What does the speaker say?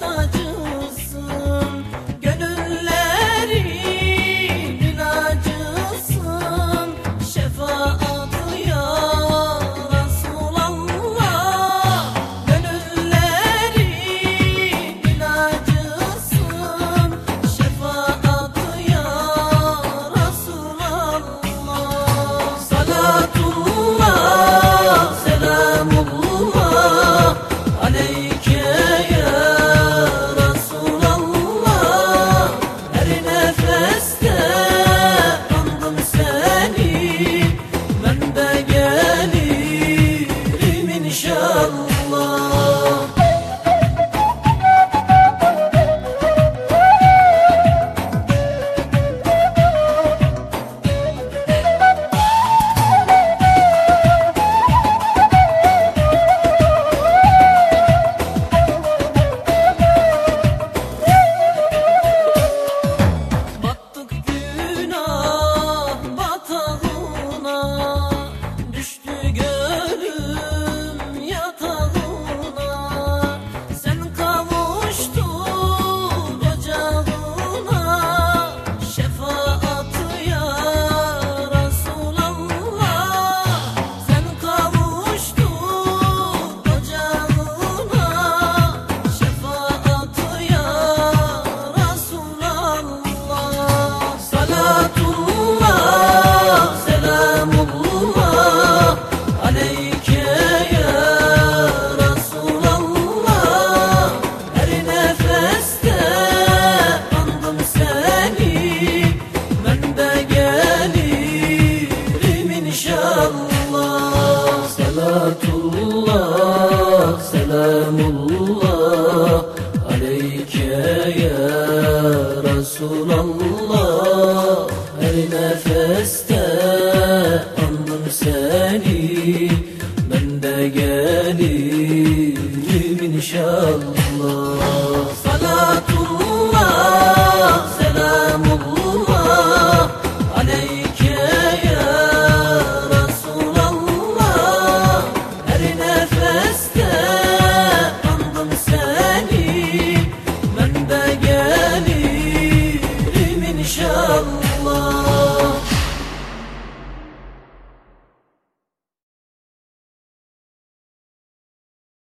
başta Allah